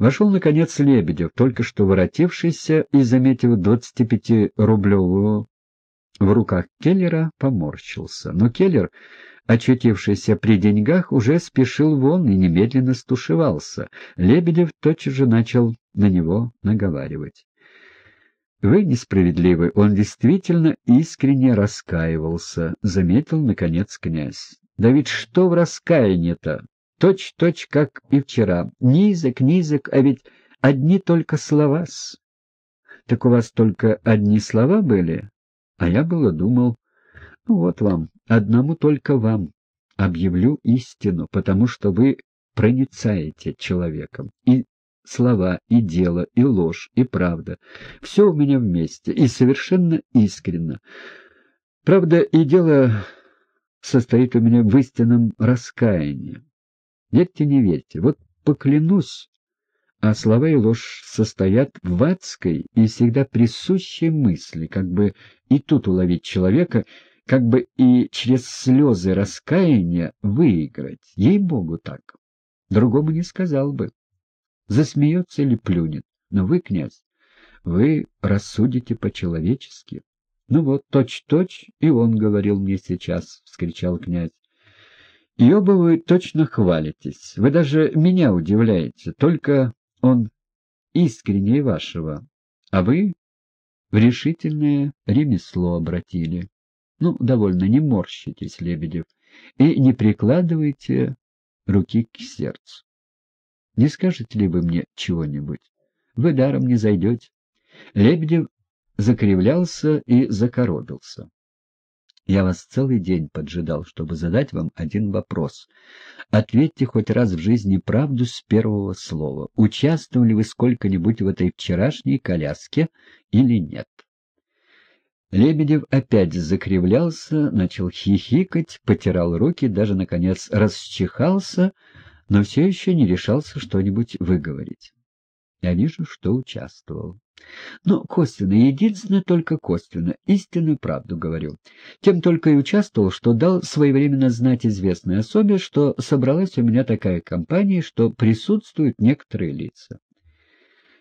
Вошел, наконец, Лебедев, только что воротившийся и, заметив 25-рублевую в руках Келлера, поморщился. Но Келлер, очутившийся при деньгах, уже спешил вон и немедленно стушевался. Лебедев тотчас же начал на него наговаривать. «Вы несправедливы, он действительно искренне раскаивался», — заметил, наконец, князь. «Да ведь что в раскаянии-то? Точь-точь, как и вчера. Низок, низок, а ведь одни только слова-с». «Так у вас только одни слова были?» А я было думал, ну вот вам, одному только вам объявлю истину, потому что вы проницаете человеком. И слова, и дело, и ложь, и правда. Все у меня вместе, и совершенно искренно. Правда, и дело состоит у меня в истинном раскаянии. Верьте, не верьте, вот поклянусь, а слова и ложь состоят в адской и всегда присущей мысли, как бы и тут уловить человека, как бы и через слезы раскаяния выиграть. Ей-богу так. Другому не сказал бы. Засмеется или плюнет. Но вы, князь, вы рассудите по-человечески. Ну вот, точь-точь, и он говорил мне сейчас, — вскричал князь. И оба вы точно хвалитесь. Вы даже меня удивляете. Только он искреннее вашего, а вы в решительное ремесло обратили. Ну, довольно, не морщитесь, Лебедев, и не прикладывайте руки к сердцу. Не скажете ли вы мне чего-нибудь? Вы даром не зайдете. Лебедев закривлялся и закоробился. Я вас целый день поджидал, чтобы задать вам один вопрос. Ответьте хоть раз в жизни правду с первого слова. Участвовали вы сколько-нибудь в этой вчерашней коляске или нет? Лебедев опять закривлялся, начал хихикать, потирал руки, даже, наконец, расчихался, но все еще не решался что-нибудь выговорить. Я вижу, что участвовал. Но косвенно, единственное только косвенно, истинную правду говорю. Тем только и участвовал, что дал своевременно знать известной особе, что собралась у меня такая компания, что присутствуют некоторые лица.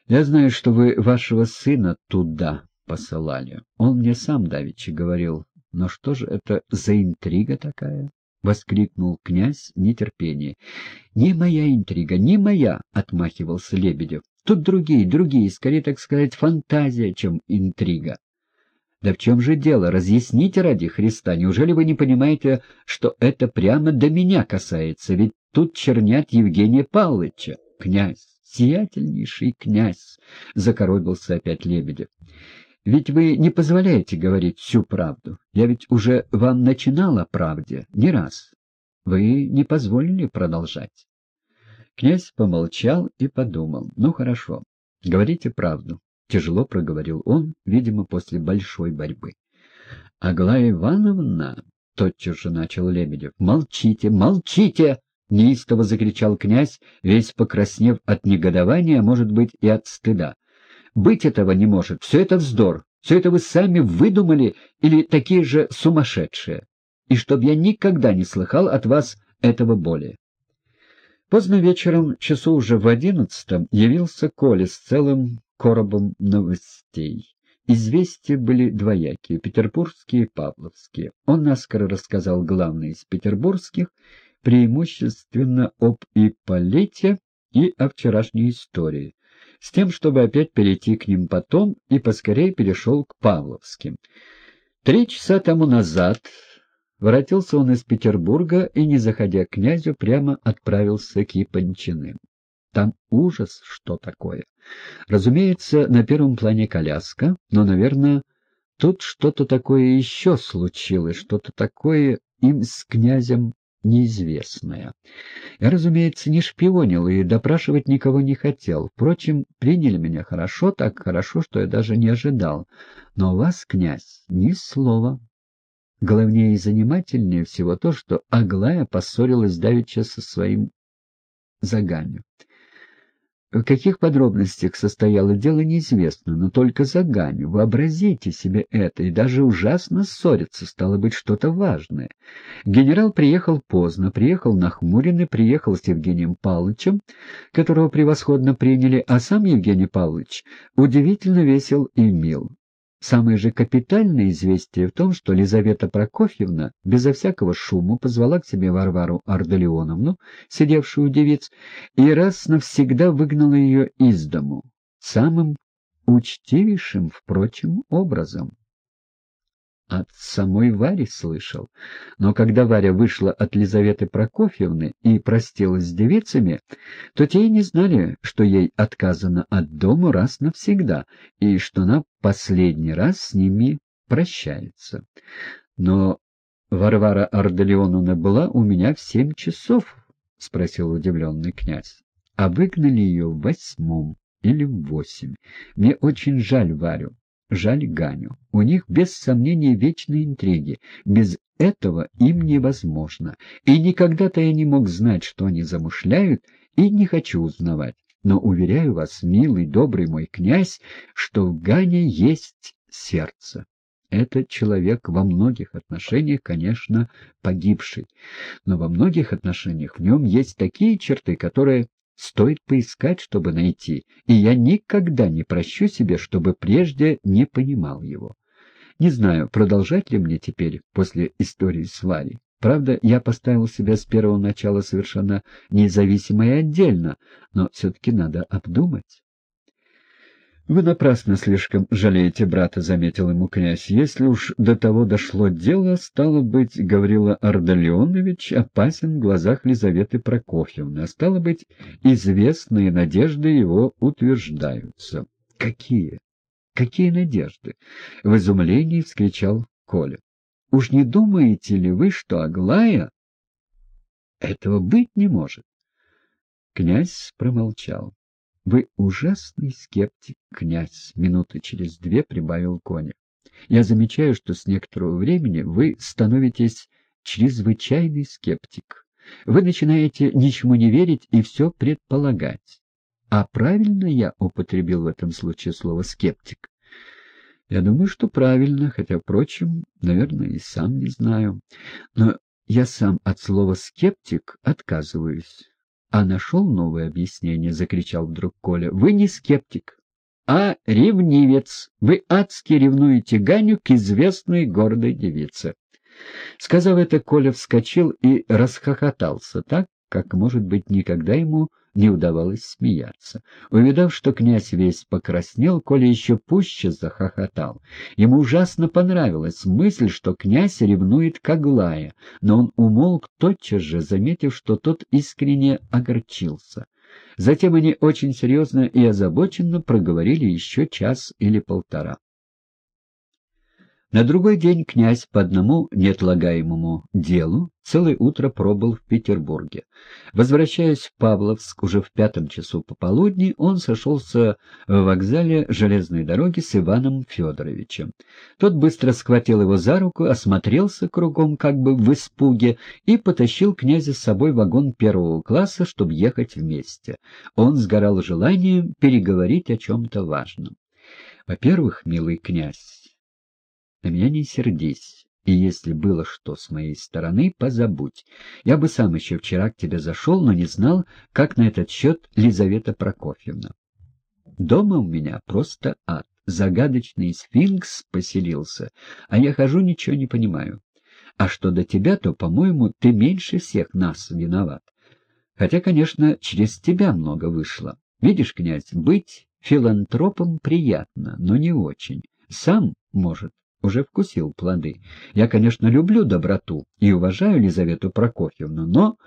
Я знаю, что вы вашего сына туда посылали. Он мне сам давеча говорил. Но что же это за интрига такая? — воскликнул князь в нетерпении. — Не моя интрига, не моя! — отмахивался Лебедев. Тут другие, другие, скорее, так сказать, фантазия, чем интрига. Да в чем же дело? Разъясните ради Христа. Неужели вы не понимаете, что это прямо до меня касается? Ведь тут чернят Евгения Павловича. Князь, сиятельнейший князь, — закоробился опять Лебедев. Ведь вы не позволяете говорить всю правду. Я ведь уже вам начинал о правде не раз. Вы не позволили продолжать. Князь помолчал и подумал. «Ну, хорошо, говорите правду», — тяжело проговорил он, видимо, после большой борьбы. «Аглая Ивановна», — тотчас же начал Лебедев, — «молчите, молчите!» — неистово закричал князь, весь покраснев от негодования, а может быть, и от стыда. «Быть этого не может, все это вздор, все это вы сами выдумали или такие же сумасшедшие, и чтоб я никогда не слыхал от вас этого более». Поздно вечером, часу уже в одиннадцатом, явился Коля с целым коробом новостей. Известия были двоякие, петербургские и павловские. Он наскоро рассказал главные из петербургских, преимущественно об Ипполите и о вчерашней истории, с тем, чтобы опять перейти к ним потом, и поскорее перешел к павловским. Три часа тому назад Воротился он из Петербурга и, не заходя к князю, прямо отправился к Япончиным. Там ужас, что такое. Разумеется, на первом плане коляска, но, наверное, тут что-то такое еще случилось, что-то такое им с князем неизвестное. Я, разумеется, не шпионил и допрашивать никого не хотел. Впрочем, приняли меня хорошо, так хорошо, что я даже не ожидал. Но вас, князь, ни слова. Главнее и занимательнее всего то, что Аглая поссорилась давеча со своим Заганю. В каких подробностях состояло дело, неизвестно, но только за Ганю. Вообразите себе это, и даже ужасно ссориться, стало быть, что-то важное. Генерал приехал поздно, приехал нахмуренный, приехал с Евгением Павловичем, которого превосходно приняли, а сам Евгений Павлович удивительно весел и мил. Самое же капитальное известие в том, что Лизавета Прокофьевна безо всякого шума позвала к себе Варвару Арделеоновну, сидевшую у девиц, и раз навсегда выгнала ее из дому, самым учтивейшим, впрочем, образом. От самой Вари слышал. Но когда Варя вышла от Лизаветы Прокофьевны и простилась с девицами, то те и не знали, что ей отказано от дома раз навсегда, и что она последний раз с ними прощается. Но Варвара Ардалионовна была у меня в семь часов, — спросил удивленный князь. — А выгнали ее в восьмом или в восемь. Мне очень жаль Варю. Жаль Ганю. У них без сомнения вечные интриги. Без этого им невозможно. И никогда-то я не мог знать, что они замышляют, и не хочу узнавать. Но уверяю вас, милый, добрый мой князь, что в Гане есть сердце. Этот человек во многих отношениях, конечно, погибший, но во многих отношениях в нем есть такие черты, которые Стоит поискать, чтобы найти, и я никогда не прощу себе, чтобы прежде не понимал его. Не знаю, продолжать ли мне теперь после истории с Варей. Правда, я поставил себя с первого начала совершенно независимо и отдельно, но все-таки надо обдумать. «Вы напрасно слишком жалеете брата», — заметил ему князь. «Если уж до того дошло дело, стало быть, Гаврила Ардалионович опасен в глазах Лизаветы Прокофьевны, а стало быть, известные надежды его утверждаются». «Какие? Какие надежды?» — в изумлении вскричал Коля. «Уж не думаете ли вы, что Аглая...» «Этого быть не может». Князь промолчал. — Вы ужасный скептик, князь, — минуты через две прибавил Коня. Я замечаю, что с некоторого времени вы становитесь чрезвычайный скептик. Вы начинаете ничему не верить и все предполагать. А правильно я употребил в этом случае слово «скептик»? Я думаю, что правильно, хотя, впрочем, наверное, и сам не знаю. Но я сам от слова «скептик» отказываюсь. А нашел новое объяснение, — закричал вдруг Коля. — Вы не скептик, а ревнивец. Вы адски ревнуете Ганю к известной гордой девице. Сказав это, Коля вскочил и расхохотался так, как, может быть, никогда ему не удавалось смеяться. Увидав, что князь весь покраснел, Коля еще пуще захохотал. Ему ужасно понравилась мысль, что князь ревнует к Аглае, но он умолк тотчас же, заметив, что тот искренне огорчился. Затем они очень серьезно и озабоченно проговорили еще час или полтора. На другой день князь по одному неотлагаемому делу целое утро пробыл в Петербурге. Возвращаясь в Павловск уже в пятом часу пополудни, он сошелся в вокзале железной дороги с Иваном Федоровичем. Тот быстро схватил его за руку, осмотрелся кругом как бы в испуге и потащил князя с собой вагон первого класса, чтобы ехать вместе. Он сгорал желанием переговорить о чем-то важном. «Во-первых, милый князь, на меня не сердись, и если было что с моей стороны, позабудь. Я бы сам еще вчера к тебе зашел, но не знал, как на этот счет Лизавета Прокофьевна. Дома у меня просто ад. Загадочный сфинкс поселился, а я хожу, ничего не понимаю. А что до тебя, то, по-моему, ты меньше всех нас виноват. Хотя, конечно, через тебя много вышло. Видишь, князь, быть филантропом приятно, но не очень. Сам, может, уже вкусил плоды. Я, конечно, люблю доброту и уважаю Лизавету Прокофьевну, но...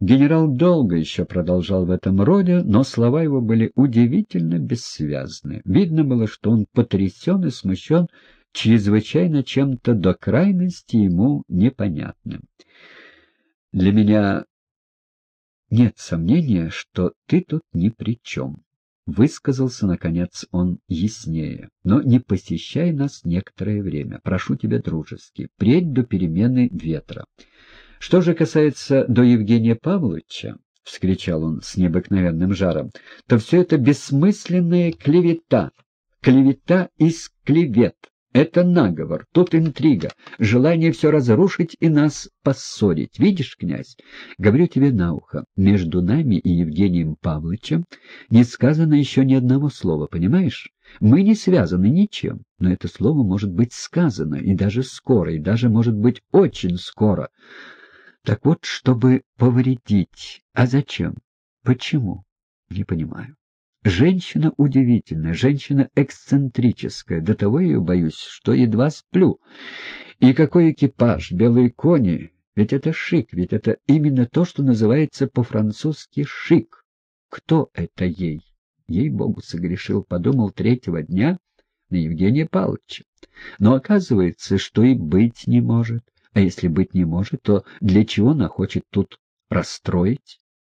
Генерал долго еще продолжал в этом роде, но слова его были удивительно бессвязны. Видно было, что он потрясен и смущен чрезвычайно чем-то до крайности ему непонятным. Для меня нет сомнения, что ты тут ни при чем. Высказался, наконец, он яснее. Но не посещай нас некоторое время. Прошу тебя дружески. Предь до перемены ветра. Что же касается до Евгения Павловича, — вскричал он с необыкновенным жаром, — то все это бессмысленная клевета, клевета из клевет. Это наговор, тут интрига, желание все разрушить и нас поссорить. Видишь, князь, говорю тебе на ухо, между нами и Евгением Павловичем не сказано еще ни одного слова, понимаешь? Мы не связаны ничем, но это слово может быть сказано, и даже скоро, и даже, может быть, очень скоро. Так вот, чтобы повредить. А зачем? Почему? Не понимаю. Женщина удивительная, женщина эксцентрическая, до того ее боюсь, что едва сплю. И какой экипаж, белые кони, ведь это шик, ведь это именно то, что называется по-французски шик. Кто это ей? Ей-богу, согрешил, подумал третьего дня на Евгения Павловича. Но оказывается, что и быть не может. А если быть не может, то для чего она хочет тут расстроить?